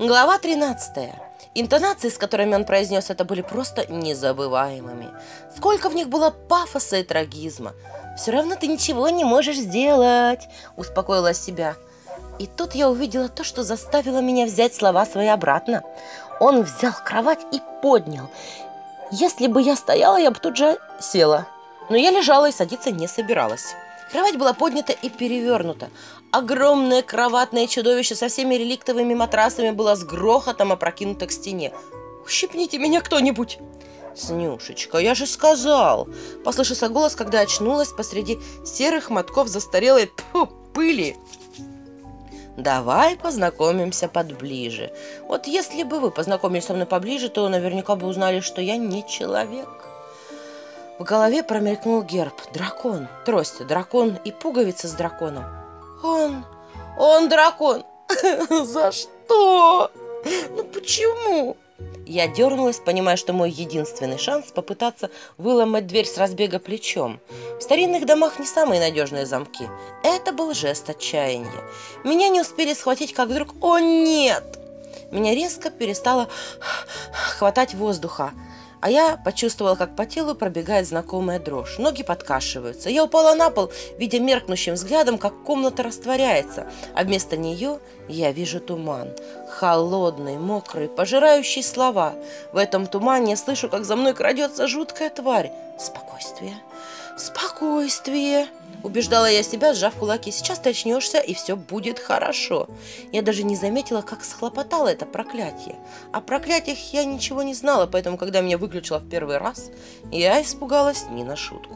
Глава 13. Интонации, с которыми он произнес это, были просто незабываемыми. Сколько в них было пафоса и трагизма. «Все равно ты ничего не можешь сделать», — успокоила себя. И тут я увидела то, что заставило меня взять слова свои обратно. Он взял кровать и поднял. Если бы я стояла, я бы тут же села. Но я лежала и садиться не собиралась. Кровать была поднята и перевернута. Огромное кроватное чудовище со всеми реликтовыми матрасами было с грохотом опрокинуто к стене. «Ущипните меня кто-нибудь!» «Снюшечка, я же сказал!» Послышался голос, когда очнулась посреди серых мотков застарелой тьфу, пыли. Давай познакомимся подближе. Вот если бы вы познакомились со мной поближе, то наверняка бы узнали, что я не человек. В голове промелькнул герб. Дракон. Трость, дракон и пуговица с драконом. Он... Он дракон. За что? Ну почему? Я дернулась, понимая, что мой единственный шанс попытаться выломать дверь с разбега плечом. В старинных домах не самые надежные замки. Это был жест отчаяния. Меня не успели схватить, как вдруг... О, нет! Меня резко перестало хватать воздуха. А я почувствовала, как по телу пробегает знакомая дрожь. Ноги подкашиваются. Я упала на пол, видя меркнущим взглядом, как комната растворяется, а вместо нее я вижу туман. Холодный, мокрый, пожирающий слова. В этом тумане я слышу, как за мной крадется жуткая тварь. Спокойствие, спокойствие. Убеждала я себя, сжав кулаки. Сейчас ты очнешься, и все будет хорошо. Я даже не заметила, как схлопотало это проклятие. О проклятиях я ничего не знала, поэтому, когда меня выключила в первый раз, я испугалась не на шутку.